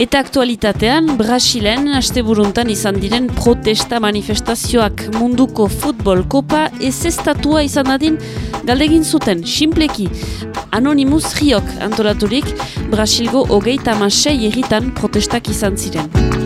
Eta aktualitatean, Brasilen asteburuntan izan diren protesta manifestazioak munduko futbol kopa ez estatua izan adin galdegin zuten, simpleki. Anonimus riok antolaturik, Brasilgo hogeita masei erritan protestak izan ziren.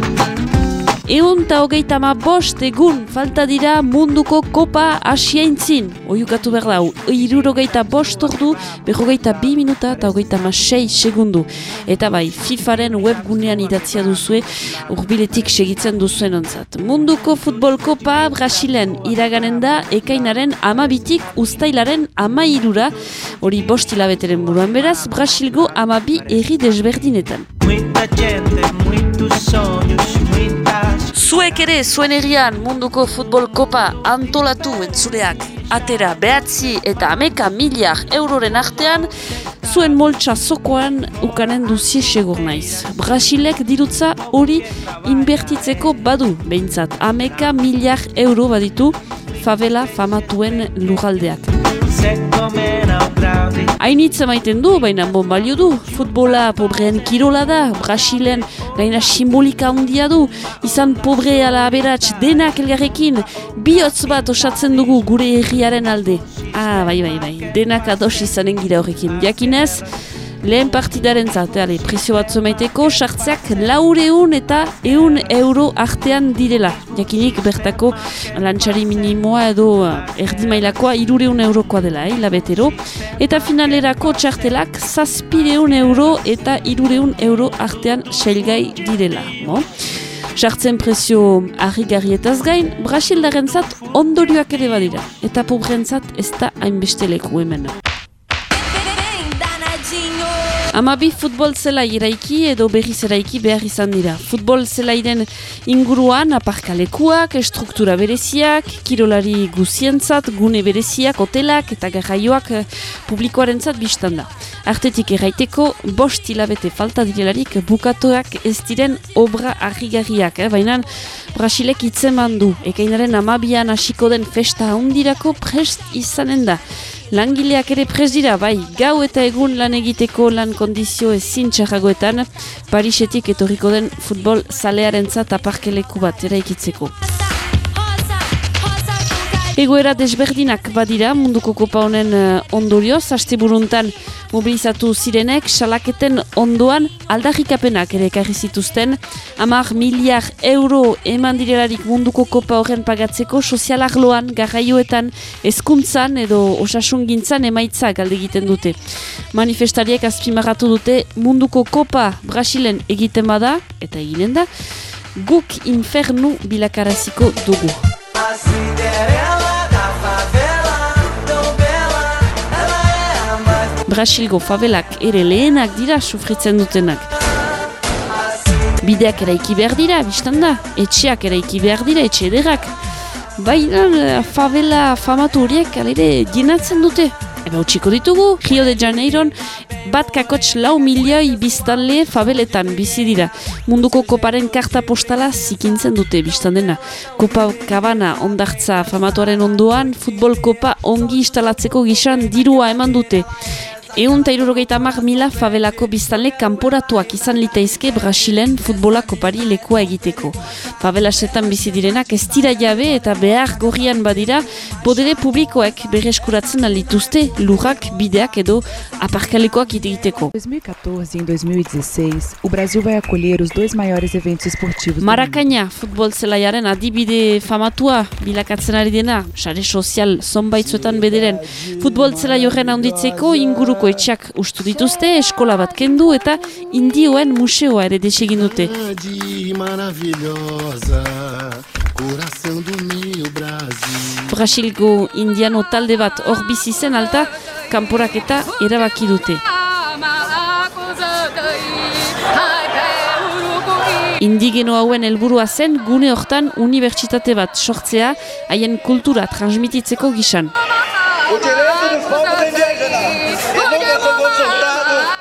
Egun eta hogeita ma bost egun falta dira munduko kopa asiaintzin. Oiukatu behar da, iruro geita bost ordu, berrogeita bi minuta eta hogeita ma sei segundu. Eta bai, FIFAren webgunean idatzia duzue, urbiletik segitzen duzuen ontzat. Munduko futbol kopa Brasilen iraganen da, ekainaren amabitik ustailaren ama irura, hori bost hilabeteren buruan beraz, Brasilgo amabi erri desberdinetan. Muita gente, muitos sonhos, Zuek ere zuen erian munduko futbol kopa antolatu entzuleak atera behatzi eta ameka miliar euroren artean zuen moltsa zokoan ukanen duzie segur naiz. Brasilek dirutza hori inbertitzeko badu behintzat ameka miliar euro baditu favela famatuen lugaldeak. Hainitz maiten du, baina bon balio du. Futbola pobreen kirola da, Brasilen gaina simbolika handia du. Izan pobre ala aberats denak elgarrekin, bihotz bat osatzen dugu gure erriaren alde. Ah, bai, bai, bai, denak ados izanen gira horrekin. Jakinez, Lehen partidaren zateale, presio bat zomaiteko, sartzeak laureun eta eun euro artean direla. Jakinik bertako lantxari minimoa edo eh, erdi mailakoa irureun eurokoa dela, eh, labetero. Eta finalerako txartelak zazpireun euro eta irureun euro artean sailgai direla. Bo? Sartzen presio harri garrietaz gain, Brasildaren zat ondorioak ere badira. Eta pobren zat ez da hainbesteleku hemen. Amabi futbol zela iraiki edo berriz eraiki behar izan dira. Futbol zelairen inguruan aparkalekuak, estruktura bereziak, kirolari guzientzat, gune bereziak, hotelak eta garraioak eh, publikoaren zat biztan da. Artetik erraiteko, bost hilabete falta direlarik bukatuak ez diren obra argigarriak, eh? baina Brasilek itzeman du, ekainaren amabian hasiko den festa handirako prest izanen da. Langileak ere dira bai, gau eta egun lan egiteko lan kondizio ezin txarragoetan, Parisetik etorriko den futbol zalearen zat aparkeleku bat eraikitzeko. Egoera desberdinak badira munduko kopa honen uh, ondorioz, haste buruntan mobilizatu zirenek, salaketen ondoan aldarrikapenak ere ekarri zituzten, amar miliar euro eman direlarik munduko kopa horren pagatzeko sozial arloan, garraioetan, eskuntzan edo osasun gintzan emaitza galde egiten dute. Manifestariek azpimarratu dute munduko kopa Brasilen egiten bada, eta eginen da, guk infernu bilakaraziko dugu. Brasilgo favelak ere lehenak dira sufritzen dutenak. Bideak eraiki behar dira, biztan da. Etxeak eraiki behar dira, etxe ederrak. Baina eh, favela famatu horiek alere dinatzen dute. Eba utxiko ditugu, Rio de Janeiron bat kakotx lau milioi biztanle fabeletan bizi dira. Munduko koparen karta postala zikintzen dute biztan dena. Kopa kabana ondartza famatuaren ondoan, futbol kopa ongi instalatzeko gizan dirua eman dute. Egun eta mar mila favelako biztanle kanporatuak izan litaizke Brasilen futbolako pari lekua egiteko. Favelasetan bizi direnak ez dira jabe eta behar gorrian badira, podere publikoek bereskuratzen alituzte lurrak, bideak edo aparkalekoak egiteko. 2014 e 2016, o Brasil vai acolher os dois maiores eventos esportivos. Marakaina futbol zelaiaren adibide famatua bilakatzen ari dena, sare sozial zonbaitzuetan bederen. Futbol zelai horren handitzeko inguruko etxak ustu dituzte, eskola bat kendu eta indioen museoa ere desegin dute. Brasilgo indiano talde bat hor bizi zen alta, kanporak eta erabaki dute. Indigeno hauen helburua zen gune hortan unibertsitate bat sortzea haien kultura transmititzeko gisan.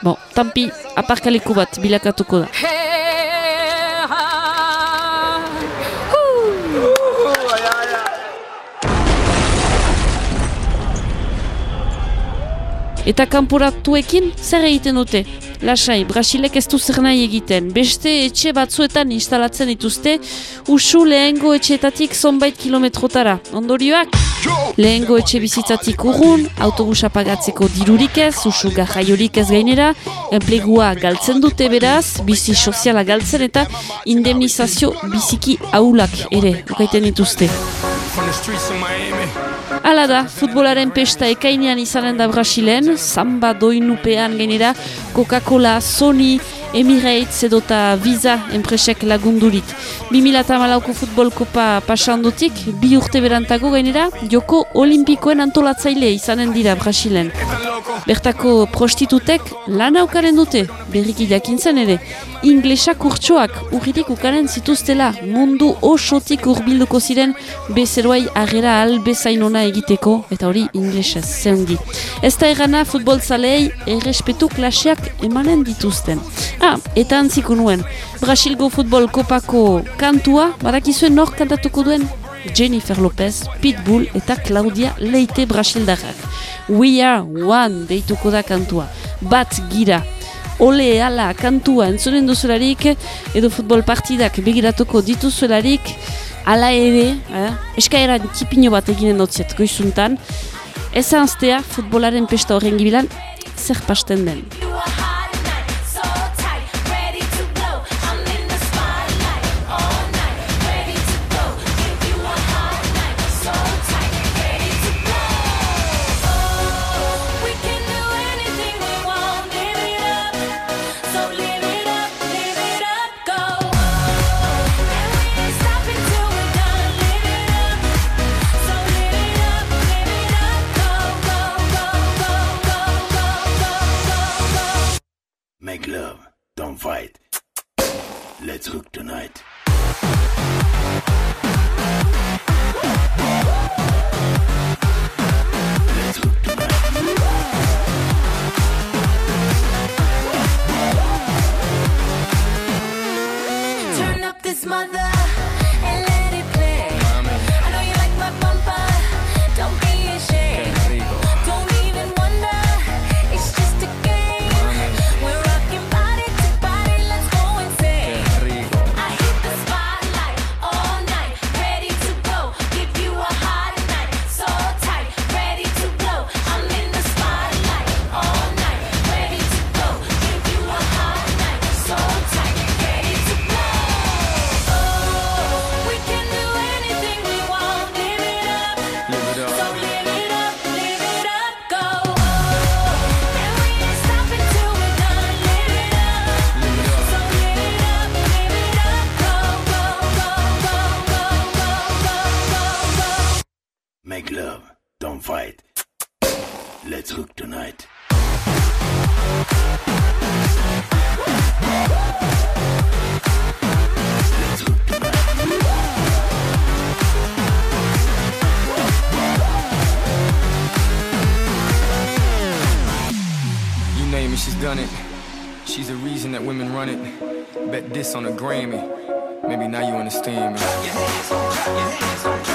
Bon, tampi, aparkaleko bat bilakatuko da. Eta kanporatuekin zer egiten dute? Lasai, Brasilek ez du zer nahi egiten. Beste etxe batzuetan instalatzen dituzte, usu lehengo etxeetatik zonbait kilometrotara. Ondorioak, lehengo etxe bizitzatik urrun, autobusa pagatzeko dirurik ez, usu gajaiorik ez gainera, enplegua galtzen dute beraz, bizi soziala galtzen eta indemnizazio biziki aulak ere, ukaiten dituzte. Hala da, futbolaren pesta ekainean izanen da Brasilen, samba doinupean gainera, Coca-Cola, Sony, Emirates edota Visa enpresek lagundurit. 2008ko futbol kopa pasandotik, bi urte berantago gainera, joko olimpikoen antolatzaile izanen dira Brasilen. Bertako prostitutek lan aukaren dute, berriki jakintzen ere. Inglesa kurtsoak urritik ukaren zituztela mundu osotik urbilduko ziren bezeroai agera albezain ona egiteko, eta hori inglesez, zeungi. Ez da erana futbol zalei errespetu klaseak emanen dituzten. Ah, eta antziko nuen, Brasilgo futbol kopako kantua, badakizuen nor kantatuko duen? Jennifer Lopez, Pitbull eta Claudia Leite Brasildarrak. We are one deituko da kantua. Bat gira. Ole ala kantua entzunen duzularik edo futbol partidak begiratuko dituzuelarik ala ere, eh? eskaeran txipino bat eginen dutziet goizuntan, ez anztea futbolaren pesta horren gibilan zer pasten den. done it. She's the reason that women run it. Bet this on a Grammy. Maybe now you understand me.